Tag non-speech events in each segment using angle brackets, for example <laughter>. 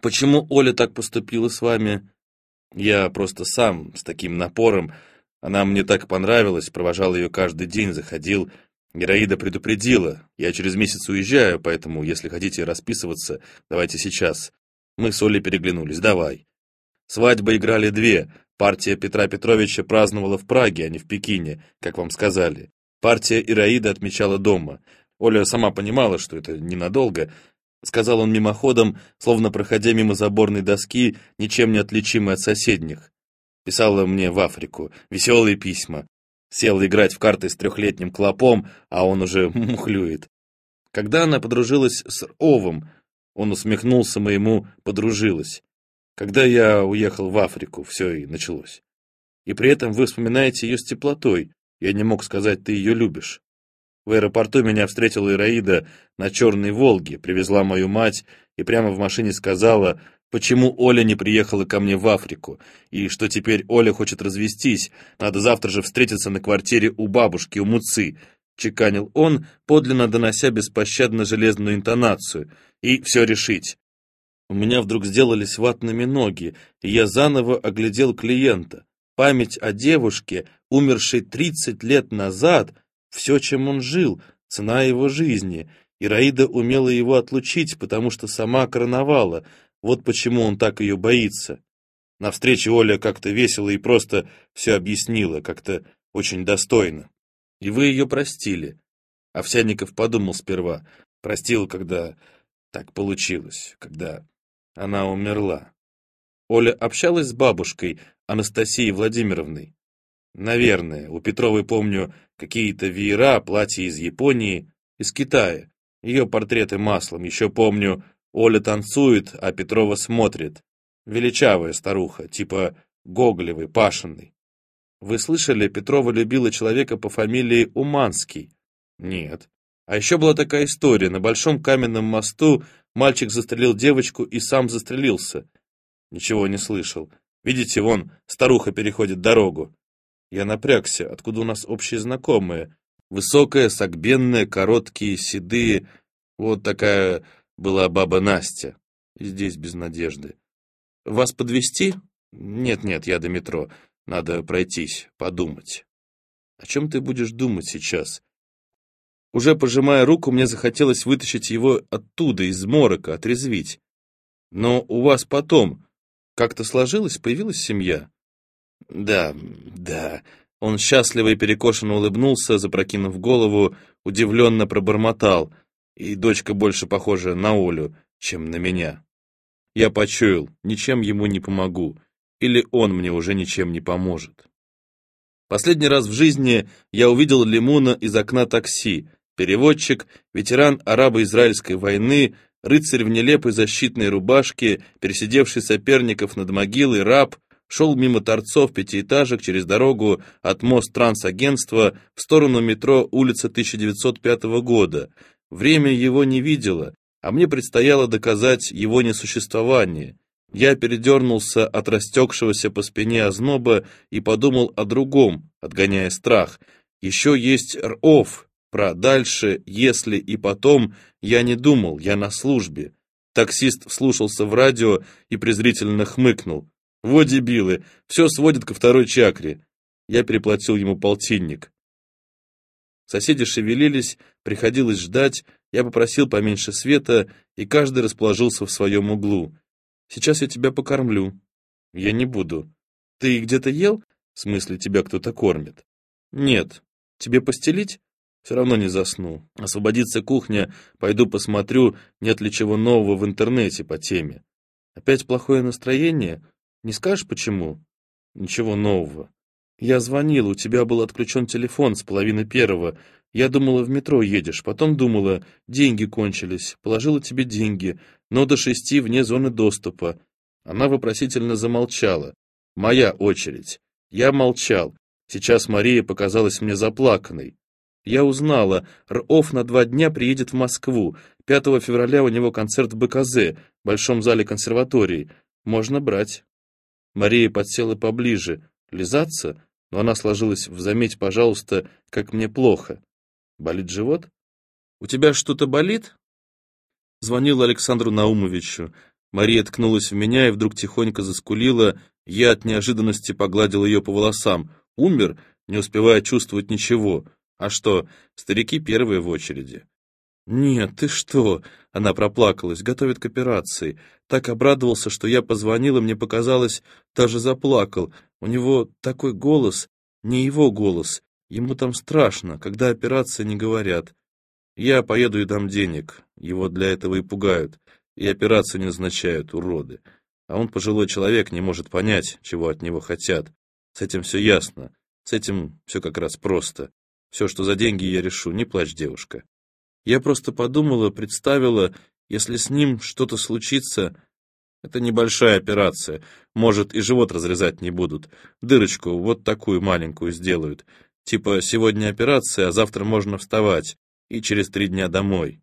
Почему Оля так поступила с вами? Я просто сам, с таким напором. Она мне так понравилась, провожал ее каждый день, заходил. Ираида предупредила. Я через месяц уезжаю, поэтому, если хотите расписываться, давайте сейчас. Мы с Олей переглянулись. Давай. Свадьбы играли две. Партия Петра Петровича праздновала в Праге, а не в Пекине, как вам сказали. Партия Ираида отмечала дома. Оля сама понимала, что это ненадолго, сказал он мимоходом, словно проходя мимо заборной доски, ничем не отличимой от соседних. Писала мне в Африку веселые письма. Сел играть в карты с трехлетним клопом, а он уже <laughs> мухлюет. Когда она подружилась с Овом, он усмехнулся моему «подружилась». Когда я уехал в Африку, все и началось. И при этом вы вспоминаете ее с теплотой. Я не мог сказать, ты ее любишь. В аэропорту меня встретила Ираида на Черной Волге, привезла мою мать и прямо в машине сказала, почему Оля не приехала ко мне в Африку, и что теперь Оля хочет развестись, надо завтра же встретиться на квартире у бабушки, у Муцы, чеканил он, подлинно донося беспощадно железную интонацию, и все решить. У меня вдруг сделались ватными ноги, и я заново оглядел клиента. Память о девушке, умершей 30 лет назад, все, чем он жил, цена его жизни. Ираида умела его отлучить, потому что сама короновала. Вот почему он так ее боится. На встрече Оля как-то весело и просто все объяснила, как-то очень достойно. И вы ее простили. Овсянников подумал сперва. Простил, когда так получилось, когда она умерла. Оля общалась с бабушкой, Анастасией Владимировной. Наверное, у Петровой, помню, какие-то веера, платья из Японии, из Китая. Ее портреты маслом. Еще помню, Оля танцует, а Петрова смотрит. Величавая старуха, типа Гоголевой, Пашиной. Вы слышали, Петрова любила человека по фамилии Уманский? Нет. А еще была такая история. На Большом каменном мосту мальчик застрелил девочку и сам застрелился. Ничего не слышал. Видите, вон, старуха переходит дорогу. Я напрягся, откуда у нас общие знакомые. Высокая, согбенная, короткие, седые. Вот такая была баба Настя. здесь без надежды. Вас подвести? Нет-нет, я до метро. Надо пройтись, подумать. О чем ты будешь думать сейчас? Уже пожимая руку, мне захотелось вытащить его оттуда, из морока, отрезвить. Но у вас потом как-то сложилось, появилась семья? Да, да. Он счастливо и перекошенно улыбнулся, запрокинув голову, удивленно пробормотал. И дочка больше похожа на Олю, чем на меня. Я почуял, ничем ему не помогу. Или он мне уже ничем не поможет. Последний раз в жизни я увидел Лимуна из окна такси. Переводчик, ветеран арабо-израильской войны, рыцарь в нелепой защитной рубашке, пересидевший соперников над могилой, раб — шел мимо торцов пятиэтажек через дорогу от мост трансагентства в сторону метро улица 1905 года. Время его не видело, а мне предстояло доказать его несуществование. Я передернулся от растекшегося по спине озноба и подумал о другом, отгоняя страх. Еще есть РОВ, про дальше, если и потом я не думал, я на службе. Таксист вслушался в радио и презрительно хмыкнул. Вот дебилы, все сводят ко второй чакре. Я переплатил ему полтинник. Соседи шевелились, приходилось ждать, я попросил поменьше света, и каждый расположился в своем углу. Сейчас я тебя покормлю. Я не буду. Ты где-то ел? В смысле, тебя кто-то кормит? Нет. Тебе постелить? Все равно не засну. Освободится кухня, пойду посмотрю, нет ли чего нового в интернете по теме. Опять плохое настроение? Не скажешь, почему? Ничего нового. Я звонил, у тебя был отключен телефон с половины первого. Я думала, в метро едешь, потом думала, деньги кончились, положила тебе деньги, но до шести вне зоны доступа. Она вопросительно замолчала. Моя очередь. Я молчал. Сейчас Мария показалась мне заплаканной. Я узнала, РОФ на два дня приедет в Москву. 5 февраля у него концерт в БКЗ, Большом зале консерватории. Можно брать. Мария подсела поближе, лизаться, но она сложилась в «заметь, пожалуйста, как мне плохо». Болит живот? «У тебя что-то болит?» Звонил Александру Наумовичу. Мария ткнулась в меня и вдруг тихонько заскулила. Я от неожиданности погладил ее по волосам. Умер, не успевая чувствовать ничего. А что, старики первые в очереди. «Нет, ты что?» — она проплакалась, готовит к операции. Так обрадовался, что я позвонил, и мне показалось, даже заплакал. У него такой голос, не его голос. Ему там страшно, когда операция не говорят. Я поеду и дам денег. Его для этого и пугают. И операцию не назначают, уроды. А он пожилой человек, не может понять, чего от него хотят. С этим все ясно. С этим все как раз просто. Все, что за деньги, я решу. Не плачь, девушка. Я просто подумала, представила, если с ним что-то случится... Это небольшая операция. Может, и живот разрезать не будут. Дырочку вот такую маленькую сделают. Типа, сегодня операция, а завтра можно вставать. И через три дня домой.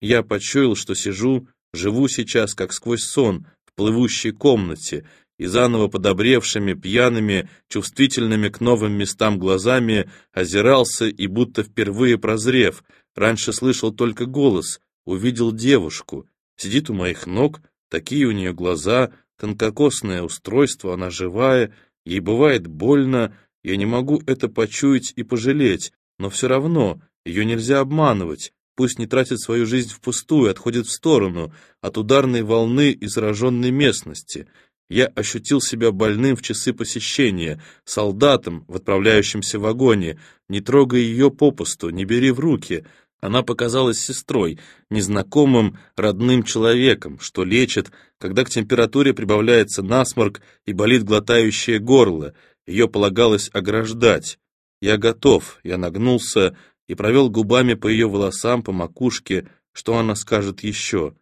Я почуял, что сижу, живу сейчас, как сквозь сон, в плывущей комнате, и заново подобревшими, пьяными, чувствительными к новым местам глазами озирался и будто впервые прозрев — Раньше слышал только голос, увидел девушку. Сидит у моих ног, такие у нее глаза, тонкокосное устройство, она живая, ей бывает больно, я не могу это почуять и пожалеть, но все равно ее нельзя обманывать, пусть не тратит свою жизнь впустую, отходит в сторону от ударной волны и зараженной местности. Я ощутил себя больным в часы посещения, солдатом в отправляющемся вагоне. Не трогай ее попусту, не бери в руки. Она показалась сестрой, незнакомым, родным человеком, что лечит, когда к температуре прибавляется насморк и болит глотающее горло. Ее полагалось ограждать. Я готов, я нагнулся и провел губами по ее волосам, по макушке, что она скажет еще.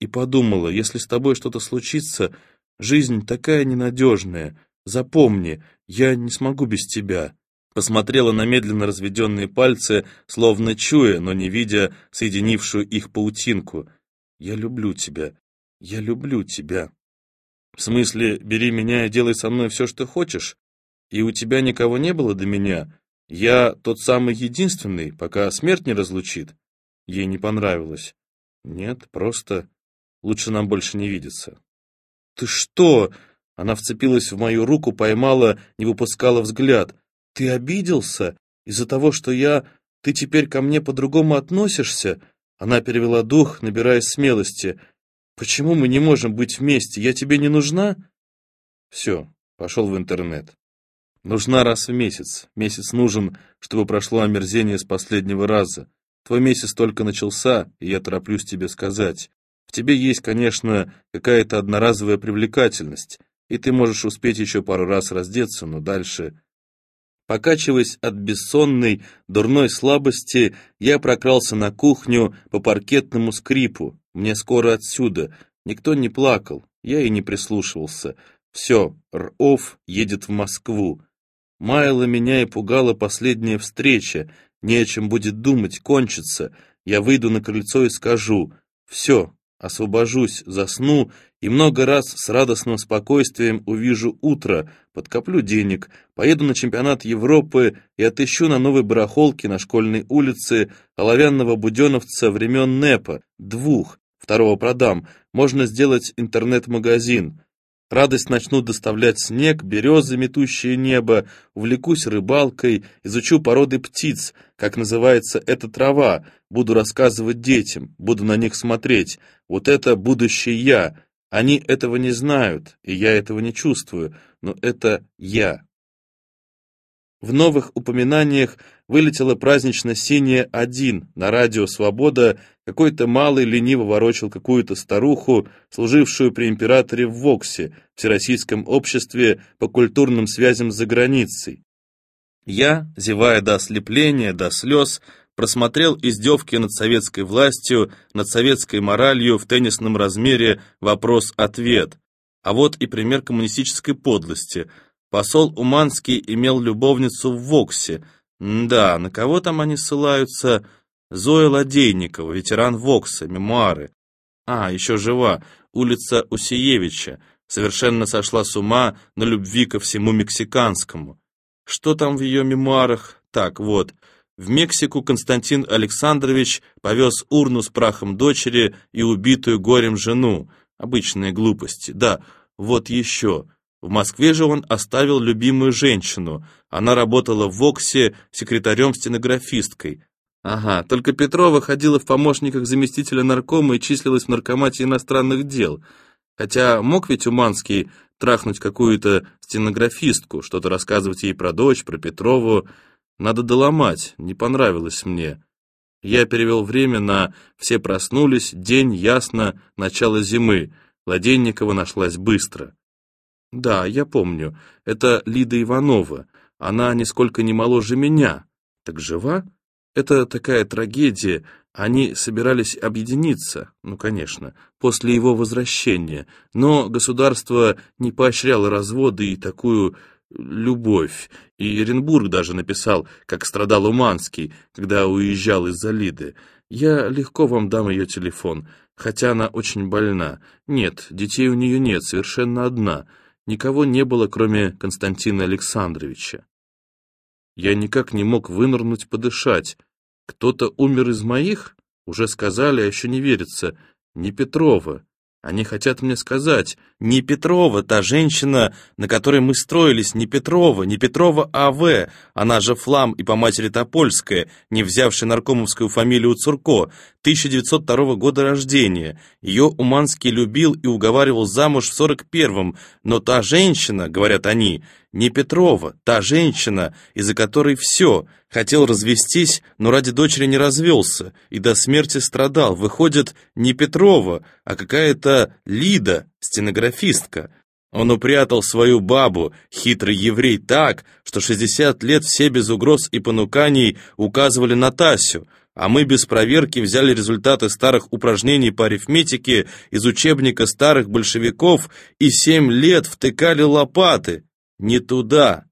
И подумала, если с тобой что-то случится, жизнь такая ненадежная, запомни, я не смогу без тебя посмотрела на медленно разведенные пальцы, словно чуя, но не видя соединившую их паутинку. «Я люблю тебя, я люблю тебя». «В смысле, бери меня и делай со мной все, что хочешь? И у тебя никого не было до меня? Я тот самый единственный, пока смерть не разлучит?» Ей не понравилось. «Нет, просто лучше нам больше не видеться». «Ты что?» Она вцепилась в мою руку, поймала, не выпускала взгляд. Ты обиделся из-за того, что я... Ты теперь ко мне по-другому относишься?» Она перевела дух, набираясь смелости. «Почему мы не можем быть вместе? Я тебе не нужна?» «Все, пошел в интернет. Нужна раз в месяц. Месяц нужен, чтобы прошло омерзение с последнего раза. Твой месяц только начался, и я тороплюсь тебе сказать. В тебе есть, конечно, какая-то одноразовая привлекательность, и ты можешь успеть еще пару раз раздеться, но дальше Покачиваясь от бессонной, дурной слабости, я прокрался на кухню по паркетному скрипу. Мне скоро отсюда. Никто не плакал, я и не прислушивался. Все, Ров едет в Москву. Маяла меня и пугала последняя встреча. Не о чем будет думать, кончится. Я выйду на крыльцо и скажу. Все, освобожусь, засну и много раз с радостным спокойствием увижу утро, подкоплю денег, поеду на чемпионат Европы и отыщу на новой барахолке на школьной улице оловянного буденовца времен НЭПа, двух, второго продам, можно сделать интернет-магазин. Радость начну доставлять снег, березы, метущие небо, увлекусь рыбалкой, изучу породы птиц, как называется эта трава, буду рассказывать детям, буду на них смотреть. Вот это будущее я. Они этого не знают, и я этого не чувствую, но это я. В новых упоминаниях вылетела празднично-синяя один на радио «Свобода», какой-то малый лениво ворочал какую-то старуху, служившую при императоре в Воксе, Всероссийском обществе по культурным связям за границей. Я, зевая до ослепления, до слез, просмотрел издевки над советской властью, над советской моралью в теннисном размере «Вопрос-ответ». А вот и пример коммунистической подлости – Посол Уманский имел любовницу в Воксе. Да, на кого там они ссылаются? Зоя Ладейникова, ветеран Вокса, мемуары. А, еще жива, улица Усиевича. Совершенно сошла с ума на любви ко всему мексиканскому. Что там в ее мемуарах? Так, вот. В Мексику Константин Александрович повез урну с прахом дочери и убитую горем жену. Обычные глупости. Да, вот еще. В Москве же он оставил любимую женщину. Она работала в ВОКСе секретарем-стенографисткой. Ага, только Петрова ходила в помощниках заместителя наркома и числилась в наркомате иностранных дел. Хотя мог ведь Уманский трахнуть какую-то стенографистку, что-то рассказывать ей про дочь, про Петрову. Надо доломать, не понравилось мне. Я перевел время на «все проснулись», «день», «ясно», «начало зимы». Ладенникова нашлась быстро. Да, я помню, это Лида Иванова. Она нисколько не моложе меня. Так жива? Это такая трагедия. Они собирались объединиться, ну, конечно, после его возвращения. Но государство не поощряло разводы и такую любовь. И Оренбург даже написал, как страдал Уманский, когда уезжал из-за Лиды. Я легко вам дам ее телефон, хотя она очень больна. Нет, детей у нее нет, совершенно одна. Никого не было, кроме Константина Александровича. Я никак не мог вынырнуть подышать. Кто-то умер из моих? Уже сказали, а еще не верится. Не Петрова. Они хотят мне сказать, не Петрова, та женщина, на которой мы строились, не Петрова, не Петрова А.В., она же Флам и по матери Топольская, не взявшая наркомовскую фамилию Цурко, 1902 года рождения. Ее Уманский любил и уговаривал замуж в 41-м, но та женщина, говорят они, не Петрова, та женщина, из-за которой все, хотел развестись, но ради дочери не развелся и до смерти страдал. Выходит, не Петрова, а какая-то Лида, стенографистка. Он упрятал свою бабу, хитрый еврей, так, что 60 лет все без угроз и понуканий указывали на Тасю, а мы без проверки взяли результаты старых упражнений по арифметике из учебника старых большевиков и семь лет втыкали лопаты. Не туда.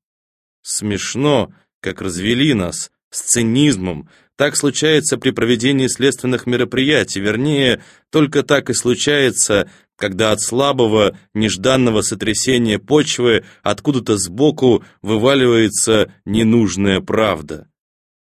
Смешно, как развели нас, с цинизмом. Так случается при проведении следственных мероприятий, вернее, только так и случается, когда от слабого, нежданного сотрясения почвы откуда-то сбоку вываливается ненужная правда.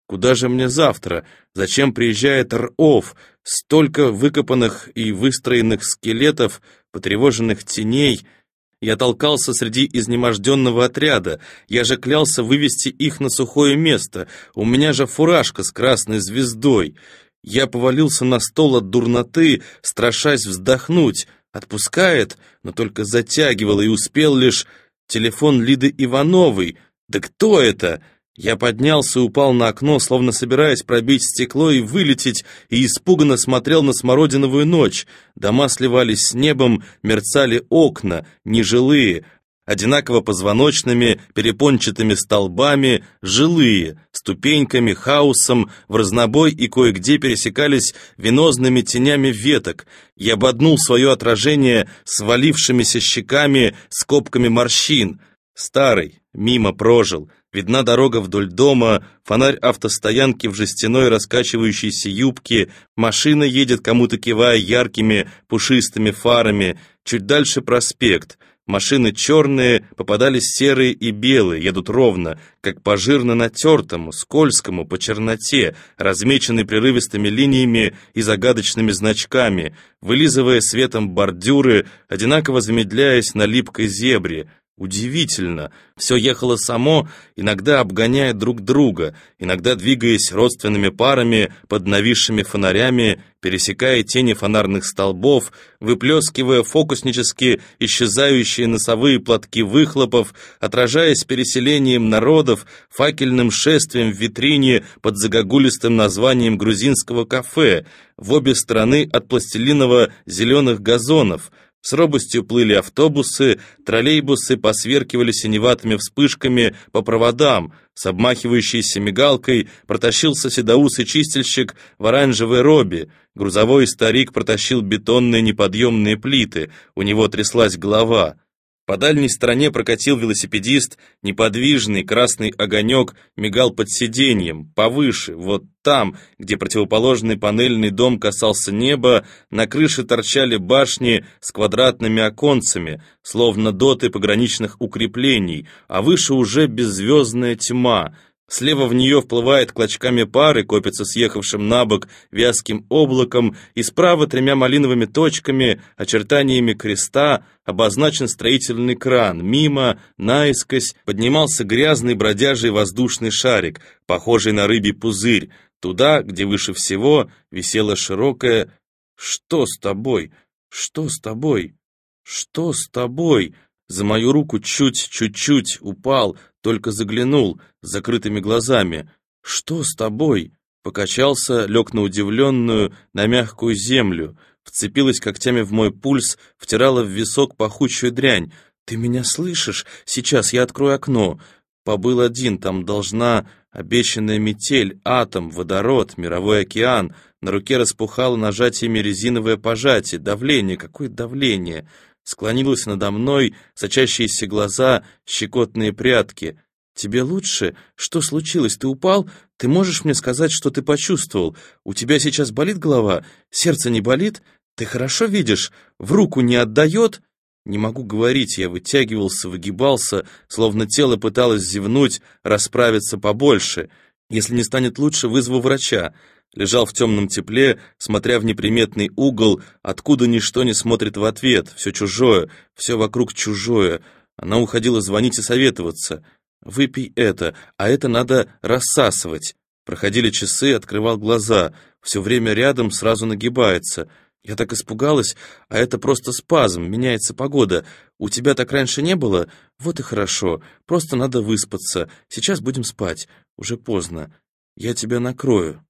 Куда же мне завтра? Зачем приезжает РОВ? Столько выкопанных и выстроенных скелетов, потревоженных теней — я толкался среди изнеможденного отряда. Я же клялся вывести их на сухое место. У меня же фуражка с красной звездой. Я повалился на стол от дурноты, страшась вздохнуть. Отпускает, но только затягивал и успел лишь телефон Лиды Ивановой. Да кто это? Я поднялся и упал на окно, словно собираясь пробить стекло и вылететь, и испуганно смотрел на смородиновую ночь. Дома сливались с небом, мерцали окна, нежилые, одинаково позвоночными, перепончатыми столбами, жилые, ступеньками, хаосом, в разнобой и кое-где пересекались венозными тенями веток. Я ободнул свое отражение свалившимися щеками, скобками морщин. Старый, мимо прожил, Видна дорога вдоль дома, фонарь автостоянки в жестяной раскачивающейся юбке, машина едет, кому-то кивая яркими пушистыми фарами, чуть дальше проспект. Машины черные, попадались серые и белые, едут ровно, как по жирно натертому, скользкому, по черноте, размеченной прерывистыми линиями и загадочными значками, вылизывая светом бордюры, одинаково замедляясь на липкой зебре, Удивительно, все ехало само, иногда обгоняя друг друга, иногда двигаясь родственными парами под нависшими фонарями, пересекая тени фонарных столбов, выплескивая фокуснически исчезающие носовые платки выхлопов, отражаясь переселением народов, факельным шествием в витрине под загогулистым названием грузинского кафе, в обе стороны от пластилиново-зеленых газонов — с робостью плыли автобусы, троллейбусы посверкивали синеватыми вспышками по проводам, с обмахивающейся мигалкой протащился седоусый чистильщик в оранжевой робе, грузовой старик протащил бетонные неподъемные плиты, у него тряслась голова — по дальней стороне прокатил велосипедист, неподвижный красный огонек мигал под сиденьем, повыше, вот там, где противоположный панельный дом касался неба, на крыше торчали башни с квадратными оконцами, словно доты пограничных укреплений, а выше уже беззвездная тьма, Слева в нее вплывает клочками пары, копится съехавшим на бок вязким облаком, и справа тремя малиновыми точками, очертаниями креста, обозначен строительный кран. Мимо, наискось, поднимался грязный бродяжий воздушный шарик, похожий на рыбий пузырь. Туда, где выше всего, висела широкая «Что с тобой? Что с тобой? Что с тобой?» За мою руку чуть-чуть-чуть упал, только заглянул закрытыми глазами. «Что с тобой?» Покачался, лег на удивленную, на мягкую землю, вцепилась когтями в мой пульс, втирала в висок пахучую дрянь. «Ты меня слышишь? Сейчас я открою окно». Побыл один, там должна обещанная метель, атом, водород, мировой океан. На руке распухало нажатиями резиновое пожатие. Давление, какое давление? Склонилась надо мной, сочащиеся глаза, щекотные прятки. «Тебе лучше? Что случилось? Ты упал? Ты можешь мне сказать, что ты почувствовал? У тебя сейчас болит голова? Сердце не болит? Ты хорошо видишь? В руку не отдает?» Не могу говорить, я вытягивался, выгибался, словно тело пыталось зевнуть, расправиться побольше. Если не станет лучше, вызову врача лежал в темном тепле, смотря в неприметный угол, откуда ничто не смотрит в ответ, все чужое, все вокруг чужое. Она уходила звонить и советоваться. «Выпей это, а это надо рассасывать». Проходили часы, открывал глаза, все время рядом сразу нагибается. Я так испугалась, а это просто спазм, меняется погода. У тебя так раньше не было? Вот и хорошо, просто надо выспаться. Сейчас будем спать, уже поздно. Я тебя накрою.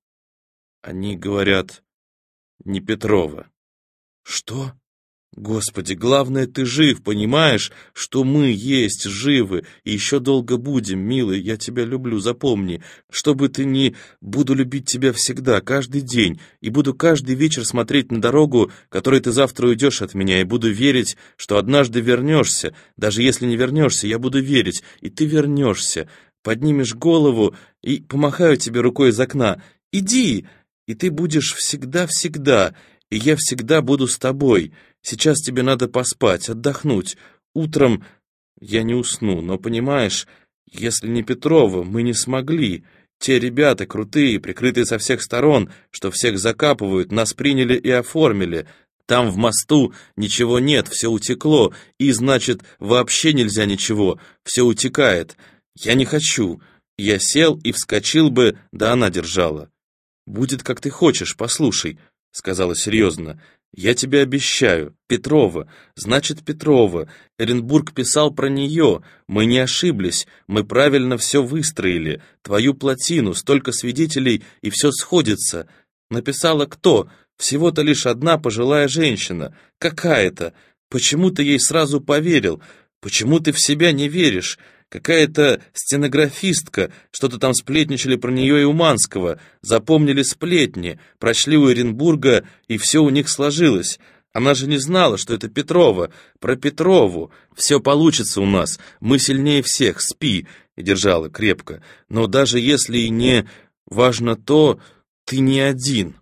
Они говорят, не Петрова. Что? Господи, главное, ты жив, понимаешь, что мы есть живы, и еще долго будем, милый, я тебя люблю, запомни. Что бы ты ни, буду любить тебя всегда, каждый день, и буду каждый вечер смотреть на дорогу, которой ты завтра уйдешь от меня, и буду верить, что однажды вернешься. Даже если не вернешься, я буду верить, и ты вернешься. Поднимешь голову и помахаю тебе рукой из окна. Иди, и ты будешь всегда-всегда, и я всегда буду с тобой. Сейчас тебе надо поспать, отдохнуть. Утром я не усну, но понимаешь, если не Петрова, мы не смогли. Те ребята крутые, прикрытые со всех сторон, что всех закапывают, нас приняли и оформили. Там в мосту ничего нет, все утекло, и, значит, вообще нельзя ничего, все утекает. Я не хочу. Я сел и вскочил бы, да она держала. «Будет, как ты хочешь, послушай», — сказала серьезно. «Я тебе обещаю. Петрова. Значит, Петрова. Эренбург писал про нее. Мы не ошиблись. Мы правильно все выстроили. Твою плотину, столько свидетелей, и все сходится. Написала кто? Всего-то лишь одна пожилая женщина. Какая-то. Почему ты ей сразу поверил? Почему ты в себя не веришь? Какая-то стенографистка, что-то там сплетничали про нее и Уманского, запомнили сплетни, прочли у Оренбурга, и все у них сложилось. Она же не знала, что это Петрова, про Петрову. Все получится у нас, мы сильнее всех, спи, и держала крепко. Но даже если и не важно то, ты не один.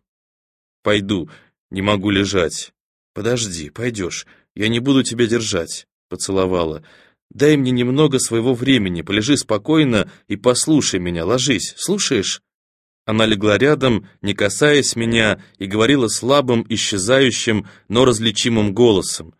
Пойду, не могу лежать. Подожди, пойдешь, я не буду тебя держать, поцеловала. Дай мне немного своего времени, полежи спокойно и послушай меня, ложись, слушаешь?» Она легла рядом, не касаясь меня, и говорила слабым, исчезающим, но различимым голосом.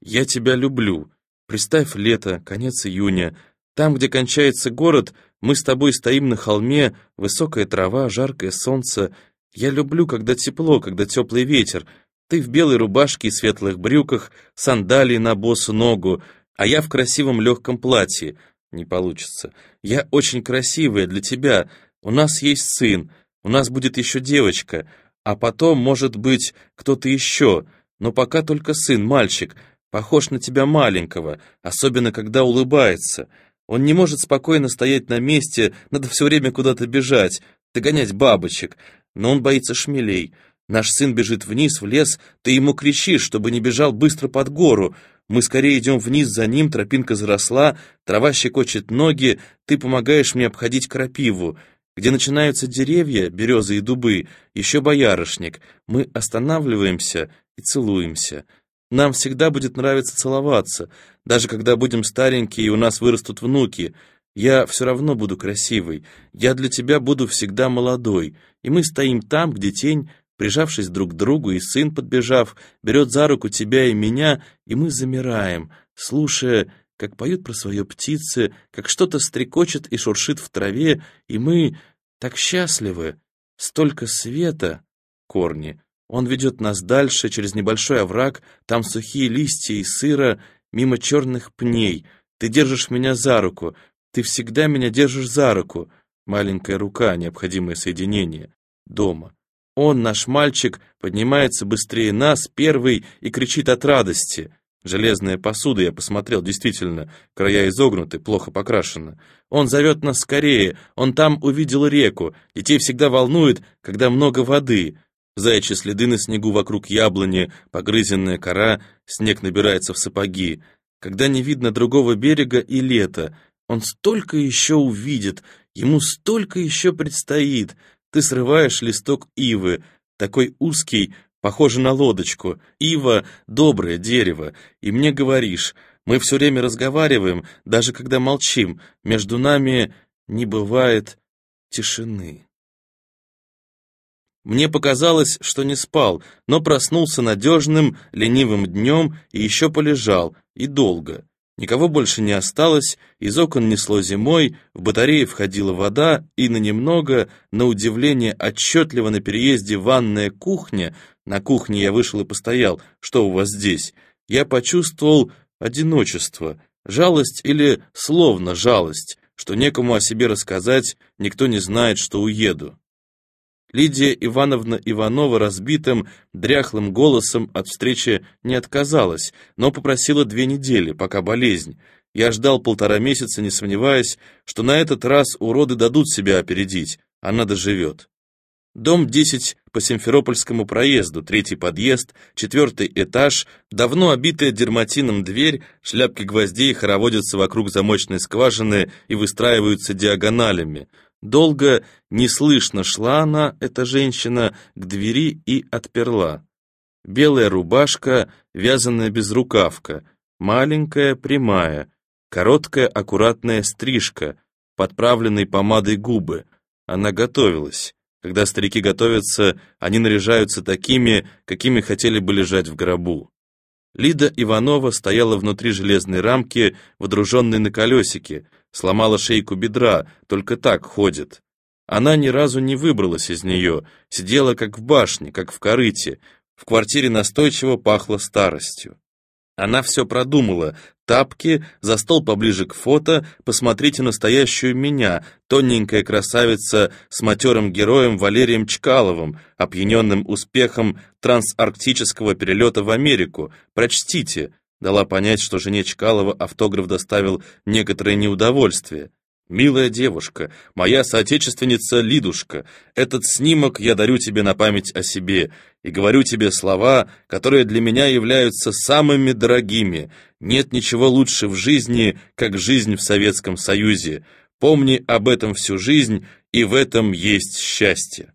«Я тебя люблю. Представь лето, конец июня. Там, где кончается город, мы с тобой стоим на холме, высокая трава, жаркое солнце. Я люблю, когда тепло, когда теплый ветер. Ты в белой рубашке и светлых брюках, сандалии на босу ногу, а я в красивом легком платье. Не получится. Я очень красивая для тебя. У нас есть сын, у нас будет еще девочка, а потом, может быть, кто-то еще. Но пока только сын, мальчик, похож на тебя маленького, особенно когда улыбается. Он не может спокойно стоять на месте, надо все время куда-то бежать, догонять бабочек, но он боится шмелей. Наш сын бежит вниз, в лес, ты ему кричишь, чтобы не бежал быстро под гору. Мы скорее идем вниз за ним, тропинка заросла, трава щекочет ноги, ты помогаешь мне обходить крапиву. Где начинаются деревья, березы и дубы, еще боярышник. Мы останавливаемся и целуемся. Нам всегда будет нравиться целоваться, даже когда будем старенькие и у нас вырастут внуки. Я все равно буду красивой, я для тебя буду всегда молодой, и мы стоим там, где тень, прижавшись друг к другу, и сын, подбежав, берет за руку тебя и меня, и мы замираем, слушая, как поют про свое птицы, как что-то стрекочет и шуршит в траве, и мы так счастливы, столько света, корни. Он ведет нас дальше, через небольшой овраг, там сухие листья и сыро, мимо черных пней. Ты держишь меня за руку, ты всегда меня держишь за руку. Маленькая рука, необходимое соединение. Дома. Он, наш мальчик, поднимается быстрее нас, первый, и кричит от радости. Железная посуда, я посмотрел, действительно, края изогнуты, плохо покрашена. Он зовет нас скорее, он там увидел реку. Детей всегда волнует, когда много воды. Заячьи следы на снегу вокруг яблони, погрызенная кора, снег набирается в сапоги. Когда не видно другого берега и лето, он столько еще увидит, ему столько еще предстоит. Ты срываешь листок ивы, такой узкий, похожий на лодочку. Ива — доброе дерево, и мне говоришь, мы все время разговариваем, даже когда молчим, между нами не бывает тишины. Мне показалось, что не спал, но проснулся надежным, ленивым днем и еще полежал, и долго. Никого больше не осталось, из окон несло зимой, в батарее входила вода, и на немного, на удивление отчетливо на переезде ванная кухня, на кухне я вышел и постоял, что у вас здесь, я почувствовал одиночество, жалость или словно жалость, что некому о себе рассказать, никто не знает, что уеду. Лидия Ивановна Иванова разбитым, дряхлым голосом от встречи не отказалась, но попросила две недели, пока болезнь. Я ждал полтора месяца, не сомневаясь, что на этот раз уроды дадут себя опередить, она доживет. Дом 10 по Симферопольскому проезду, третий подъезд, четвертый этаж, давно обитая дерматином дверь, шляпки гвоздей хороводятся вокруг замочной скважины и выстраиваются диагоналями. Долго, неслышно шла она, эта женщина, к двери и отперла. Белая рубашка, вязаная безрукавка, маленькая, прямая, короткая, аккуратная стрижка, подправленной помадой губы. Она готовилась. Когда старики готовятся, они наряжаются такими, какими хотели бы лежать в гробу. Лида Иванова стояла внутри железной рамки, водруженной на колесике, сломала шейку бедра, только так ходит. Она ни разу не выбралась из нее, сидела как в башне, как в корыте. В квартире настойчиво пахло старостью. Она все продумала. Тапки, за стол поближе к фото, посмотрите настоящую меня, тоненькая красавица с матерым героем Валерием Чкаловым, опьяненным успехом трансарктического перелета в Америку. Прочтите. Дала понять, что жене Чкалова автограф доставил некоторое неудовольствие. «Милая девушка, моя соотечественница Лидушка, этот снимок я дарю тебе на память о себе и говорю тебе слова, которые для меня являются самыми дорогими. Нет ничего лучше в жизни, как жизнь в Советском Союзе. Помни об этом всю жизнь, и в этом есть счастье».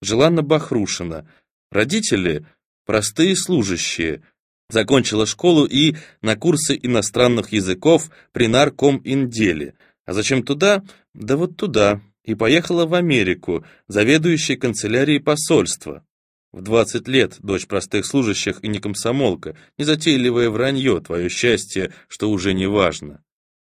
Желанна Бахрушина. Родители – простые служащие – Закончила школу и на курсы иностранных языков при нарком-инделе. А зачем туда? Да вот туда. И поехала в Америку, заведующей канцелярией посольства. В 20 лет дочь простых служащих и не комсомолка, незатейливое вранье, твое счастье, что уже не важно.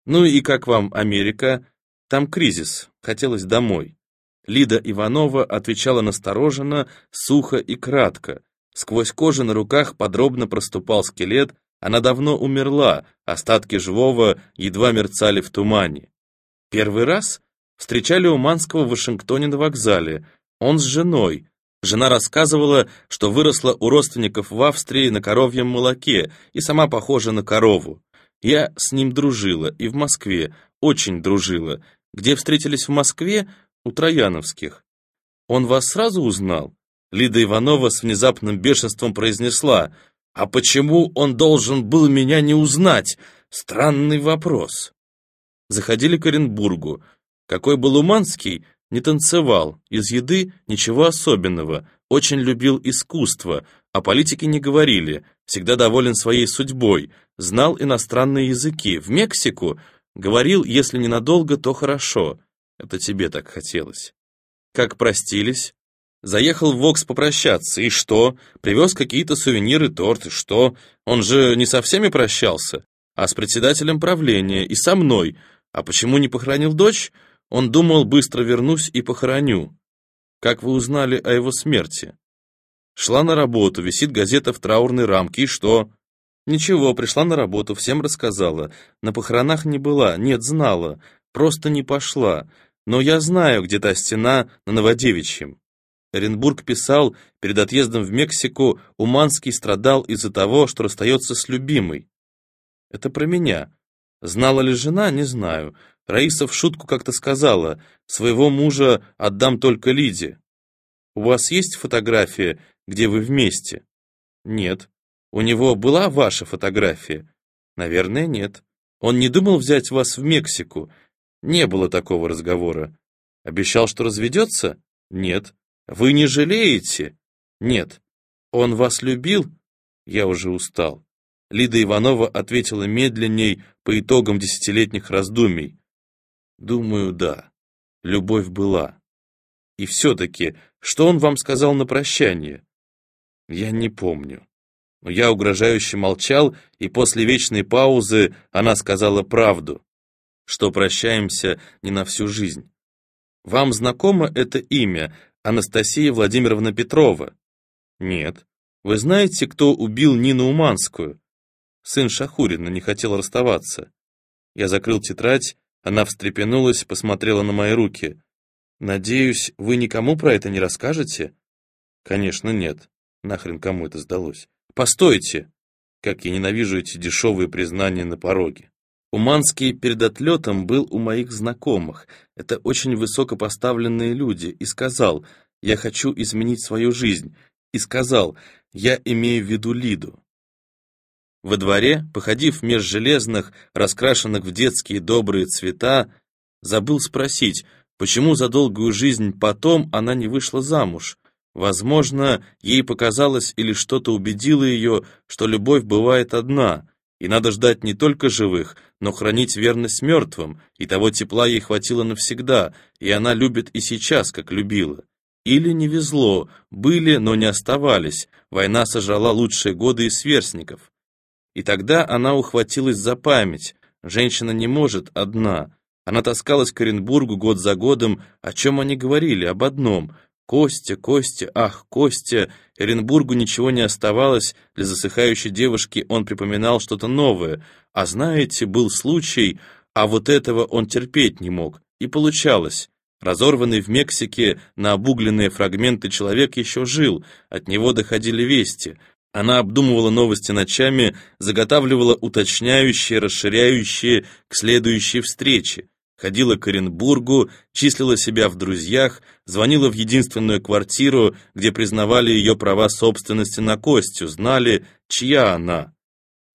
Ну и как вам Америка? Там кризис, хотелось домой. Лида Иванова отвечала настороженно, сухо и кратко. Сквозь кожу на руках подробно проступал скелет, она давно умерла, остатки живого едва мерцали в тумане. Первый раз встречали у Манского в Вашингтоне на вокзале. Он с женой. Жена рассказывала, что выросла у родственников в Австрии на коровьем молоке и сама похожа на корову. Я с ним дружила и в Москве, очень дружила. Где встретились в Москве? У Трояновских. Он вас сразу узнал? Лида Иванова с внезапным бешенством произнесла, «А почему он должен был меня не узнать? Странный вопрос». Заходили к Оренбургу. Какой был Уманский, не танцевал, из еды ничего особенного, очень любил искусство, о политике не говорили, всегда доволен своей судьбой, знал иностранные языки. В Мексику Говорил, если ненадолго, то хорошо. Это тебе так хотелось. Как простились? Заехал в Вокс попрощаться. И что? Привез какие-то сувениры, торт. И что? Он же не со всеми прощался, а с председателем правления и со мной. А почему не похоронил дочь? Он думал, быстро вернусь и похороню. Как вы узнали о его смерти? Шла на работу, висит газета в траурной рамке, и что? Ничего, пришла на работу, всем рассказала. На похоронах не была, нет, знала. Просто не пошла. Но я знаю, где та стена на Новодевичьем. Оренбург писал, перед отъездом в Мексику Уманский страдал из-за того, что расстается с любимой. Это про меня. Знала ли жена, не знаю. Раиса в шутку как-то сказала, своего мужа отдам только Лиде. У вас есть фотография, где вы вместе? Нет. У него была ваша фотография? Наверное, нет. Он не думал взять вас в Мексику? Не было такого разговора. Обещал, что разведется? Нет. Вы не жалеете? Нет. Он вас любил? Я уже устал. Лида Иванова ответила медленней по итогам десятилетних раздумий. Думаю, да. Любовь была. И все-таки, что он вам сказал на прощание? Я не помню. Но я угрожающе молчал, и после вечной паузы она сказала правду, что прощаемся не на всю жизнь. Вам знакомо это имя, Анастасия Владимировна Петрова? Нет. Вы знаете, кто убил Нину Уманскую? Сын Шахурина не хотел расставаться. Я закрыл тетрадь, она встрепенулась, посмотрела на мои руки. «Надеюсь, вы никому про это не расскажете?» «Конечно, нет. Нахрен кому это сдалось? Постойте! Как я ненавижу эти дешевые признания на пороге. Уманский перед отлетом был у моих знакомых. Это очень высокопоставленные люди. И сказал, я хочу изменить свою жизнь. И сказал, я имею в виду Лиду. Во дворе, походив меж железных, раскрашенных в детские добрые цвета, забыл спросить, почему за долгую жизнь потом она не вышла замуж. Возможно, ей показалось или что-то убедило ее, что любовь бывает одна, и надо ждать не только живых, но хранить верность мертвым, и того тепла ей хватило навсегда, и она любит и сейчас, как любила. Или не везло, были, но не оставались, война сожрала лучшие годы из сверстников. И тогда она ухватилась за память, женщина не может одна. Она таскалась к Оренбургу год за годом, о чем они говорили, об одном — Костя, Костя, ах, Костя! Эренбургу ничего не оставалось, для засыхающей девушки он припоминал что-то новое. А знаете, был случай, а вот этого он терпеть не мог. И получалось. Разорванный в Мексике на обугленные фрагменты человек еще жил, от него доходили вести. Она обдумывала новости ночами, заготавливала уточняющие, расширяющие к следующей встрече ходила к Оренбургу, числила себя в друзьях, звонила в единственную квартиру, где признавали ее права собственности на Костю, знали, чья она.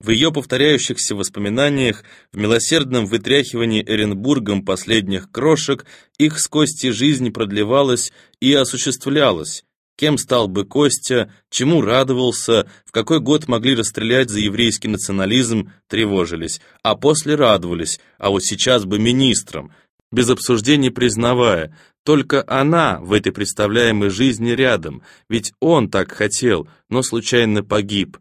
В ее повторяющихся воспоминаниях, в милосердном вытряхивании Эренбургом последних крошек, их с Костей жизнь продлевалась и осуществлялась, Кем стал бы Костя, чему радовался, в какой год могли расстрелять за еврейский национализм, тревожились, а после радовались, а вот сейчас бы министром, без обсуждений признавая, только она в этой представляемой жизни рядом, ведь он так хотел, но случайно погиб.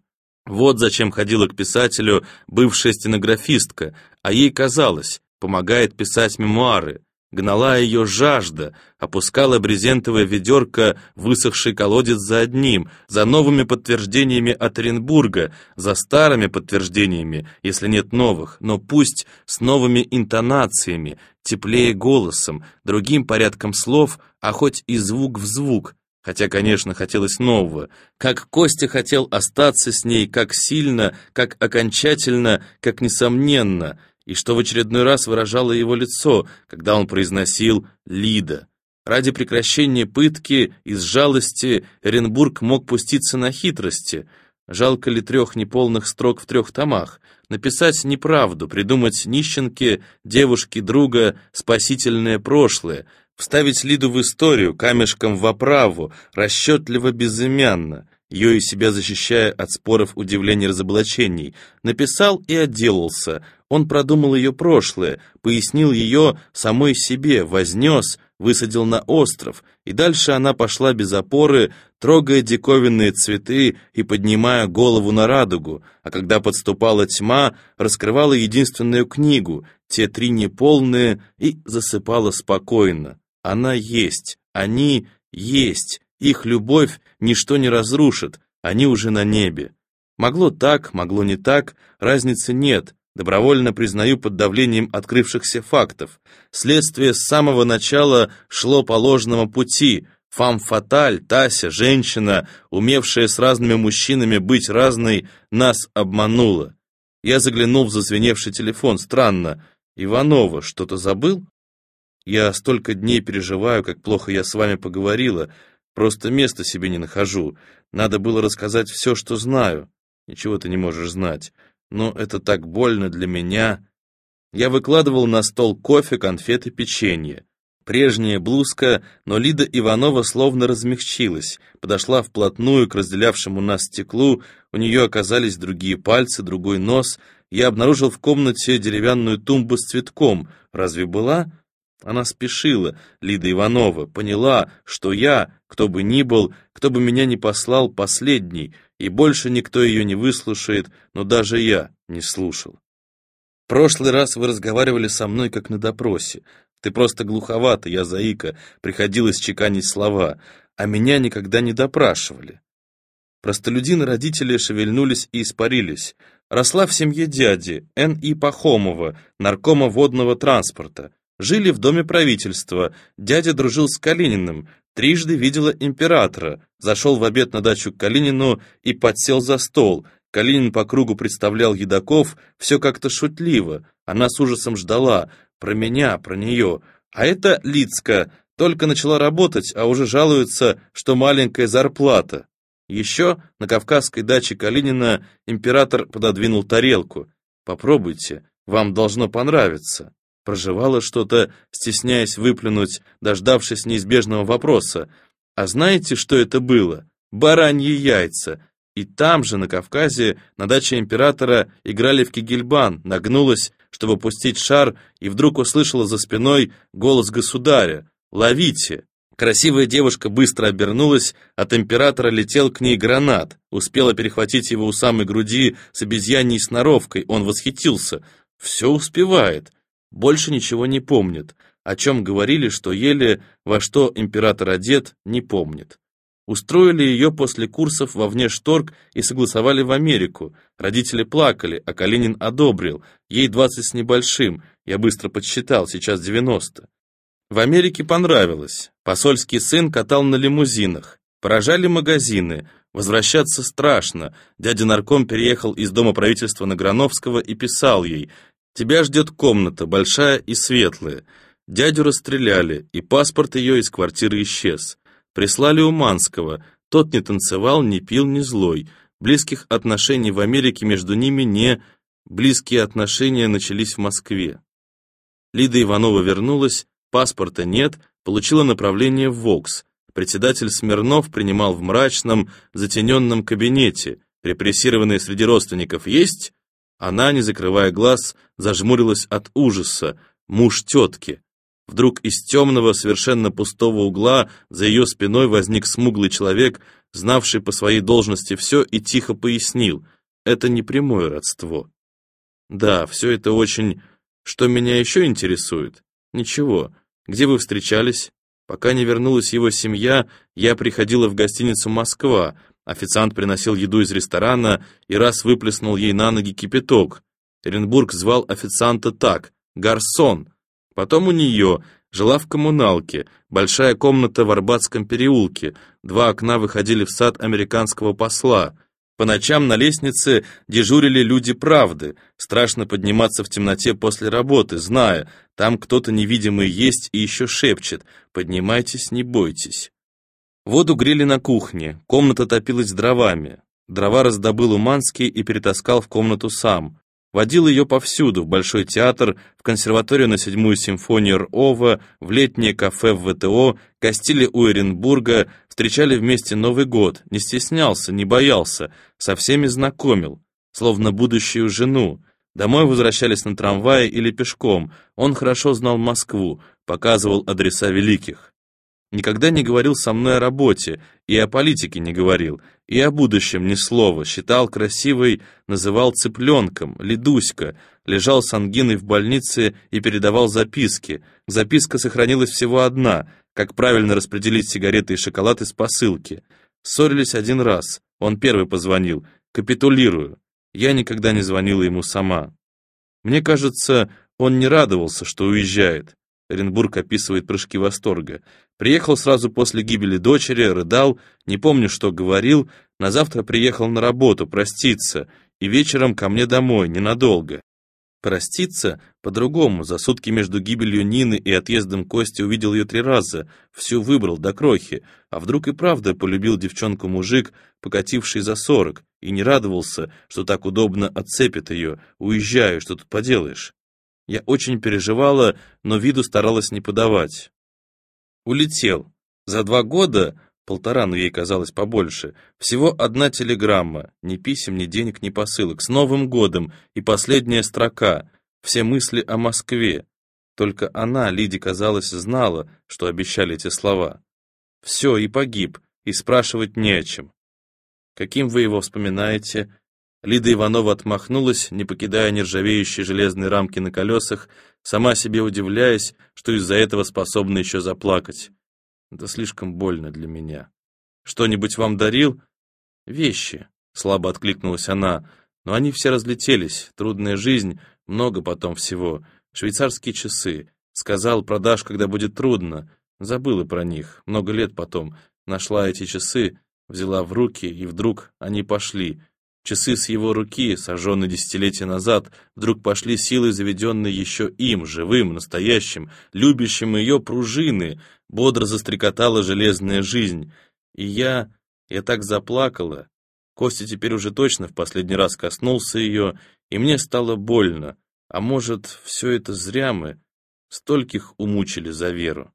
Вот зачем ходила к писателю бывшая стенографистка, а ей казалось, помогает писать мемуары. Гнала ее жажда, опускала брезентовое ведерко, высохший колодец за одним, за новыми подтверждениями от Оренбурга, за старыми подтверждениями, если нет новых, но пусть с новыми интонациями, теплее голосом, другим порядком слов, а хоть и звук в звук, хотя, конечно, хотелось нового. Как Костя хотел остаться с ней, как сильно, как окончательно, как несомненно — и что в очередной раз выражало его лицо, когда он произносил «Лида». Ради прекращения пытки, из жалости, Эренбург мог пуститься на хитрости. Жалко ли трех неполных строк в трех томах? Написать неправду, придумать нищенке, девушке, друга, спасительное прошлое, вставить Лиду в историю, камешком в оправу, расчетливо безымянно. Ее и себя защищая от споров, удивлений, разоблачений. Написал и отделался. Он продумал ее прошлое, пояснил ее самой себе, вознес, высадил на остров, и дальше она пошла без опоры, трогая диковинные цветы и поднимая голову на радугу, а когда подступала тьма, раскрывала единственную книгу, те три неполные, и засыпала спокойно. Она есть, они есть, их любовь ничто не разрушит, они уже на небе. Могло так, могло не так, разницы нет, Добровольно признаю под давлением открывшихся фактов. Следствие с самого начала шло по ложному пути. Фам-фаталь, Тася, женщина, умевшая с разными мужчинами быть разной, нас обманула. Я заглянул в зазвеневший телефон. Странно. Иванова, что-то забыл? Я столько дней переживаю, как плохо я с вами поговорила. Просто места себе не нахожу. Надо было рассказать все, что знаю. Ничего ты не можешь знать но это так больно для меня. Я выкладывал на стол кофе, конфеты, печенье. Прежняя блузка, но Лида Иванова словно размягчилась, подошла вплотную к разделявшему нас стеклу, у нее оказались другие пальцы, другой нос. Я обнаружил в комнате деревянную тумбу с цветком. Разве была? Она спешила, Лида Иванова, поняла, что я, кто бы ни был, кто бы меня не послал, последний, и больше никто ее не выслушает, но даже я не слушал. Прошлый раз вы разговаривали со мной, как на допросе. Ты просто глуховато, я заика, приходилось чеканить слова, а меня никогда не допрашивали. Простолюдины родители шевельнулись и испарились. Росла в семье дяди, Н.И. Пахомова, наркома водного транспорта. Жили в доме правительства. Дядя дружил с Калининым, трижды видела императора. Зашел в обед на дачу к Калинину и подсел за стол. Калинин по кругу представлял едоков, все как-то шутливо. Она с ужасом ждала. Про меня, про нее. А это Лицка. Только начала работать, а уже жалуется, что маленькая зарплата. Еще на кавказской даче Калинина император пододвинул тарелку. Попробуйте, вам должно понравиться проживала что-то, стесняясь выплюнуть, дождавшись неизбежного вопроса. «А знаете, что это было? Бараньи яйца!» И там же, на Кавказе, на даче императора играли в кигельбан, нагнулась, чтобы пустить шар, и вдруг услышала за спиной голос государя «Ловите!». Красивая девушка быстро обернулась, от императора летел к ней гранат, успела перехватить его у самой груди с обезьяньей сноровкой, он восхитился. «Все успевает!» Больше ничего не помнит, о чем говорили, что ели, во что император одет, не помнит. Устроили ее после курсов во внешторг и согласовали в Америку. Родители плакали, а Калинин одобрил. Ей 20 с небольшим, я быстро подсчитал, сейчас 90. В Америке понравилось. Посольский сын катал на лимузинах. Поражали магазины. Возвращаться страшно. Дядя нарком переехал из дома правительства на Грановского и писал ей Тебя ждет комната, большая и светлая. Дядю расстреляли, и паспорт ее из квартиры исчез. Прислали Уманского. Тот не танцевал, не пил, не злой. Близких отношений в Америке между ними не... Близкие отношения начались в Москве. Лида Иванова вернулась, паспорта нет, получила направление в ВОКС. Председатель Смирнов принимал в мрачном, затененном кабинете. Репрессированные среди родственников есть? Она, не закрывая глаз, зажмурилась от ужаса. Муж тетки. Вдруг из темного, совершенно пустого угла за ее спиной возник смуглый человек, знавший по своей должности все, и тихо пояснил. Это не прямое родство. Да, все это очень... Что меня еще интересует? Ничего. Где вы встречались? Пока не вернулась его семья, я приходила в гостиницу «Москва», Официант приносил еду из ресторана и раз выплеснул ей на ноги кипяток. Эренбург звал официанта так «Гарсон». Потом у нее жила в коммуналке, большая комната в Арбатском переулке, два окна выходили в сад американского посла. По ночам на лестнице дежурили люди правды, страшно подниматься в темноте после работы, зная, там кто-то невидимый есть и еще шепчет «Поднимайтесь, не бойтесь». Воду грели на кухне, комната топилась дровами. Дрова раздобыл Уманский и перетаскал в комнату сам. Водил ее повсюду, в Большой театр, в консерваторию на седьмую симфонию РОВа, в летнее кафе в ВТО, гостили у Эренбурга, Встречали вместе Новый год, не стеснялся, не боялся, со всеми знакомил, словно будущую жену. Домой возвращались на трамвае или пешком, он хорошо знал Москву, показывал адреса великих. Никогда не говорил со мной о работе, и о политике не говорил, и о будущем ни слова, считал красивой, называл цыпленком, ледуська, лежал с ангиной в больнице и передавал записки. Записка сохранилась всего одна, как правильно распределить сигареты и шоколад из посылки. Ссорились один раз, он первый позвонил, капитулирую. Я никогда не звонила ему сама. Мне кажется, он не радовался, что уезжает. Оренбург описывает прыжки восторга. Приехал сразу после гибели дочери, рыдал, не помню, что говорил, на завтра приехал на работу, проститься, и вечером ко мне домой, ненадолго. Проститься? По-другому, за сутки между гибелью Нины и отъездом Кости увидел ее три раза, всю выбрал до крохи, а вдруг и правда полюбил девчонку мужик, покативший за сорок, и не радовался, что так удобно отцепит ее, уезжаю, что тут поделаешь. Я очень переживала, но виду старалась не подавать. Улетел. За два года, полтора, но ей казалось побольше, всего одна телеграмма, ни писем, ни денег, ни посылок, с Новым годом, и последняя строка, все мысли о Москве. Только она, Лиде, казалось, знала, что обещали эти слова. Все, и погиб, и спрашивать не о чем. Каким вы его вспоминаете? Лида Иванова отмахнулась, не покидая нержавеющие железные рамки на колесах, сама себе удивляясь, что из-за этого способна еще заплакать. Это слишком больно для меня. Что-нибудь вам дарил? Вещи, слабо откликнулась она, но они все разлетелись, трудная жизнь, много потом всего. Швейцарские часы. Сказал, продашь, когда будет трудно. Забыла про них, много лет потом. Нашла эти часы, взяла в руки, и вдруг они пошли. Часы с его руки, сожженные десятилетия назад, вдруг пошли силой, заведенной еще им, живым, настоящим, любящим ее пружины, бодро застрекотала железная жизнь. И я... я так заплакала. Костя теперь уже точно в последний раз коснулся ее, и мне стало больно. А может, все это зря мы? Стольких умучили за веру.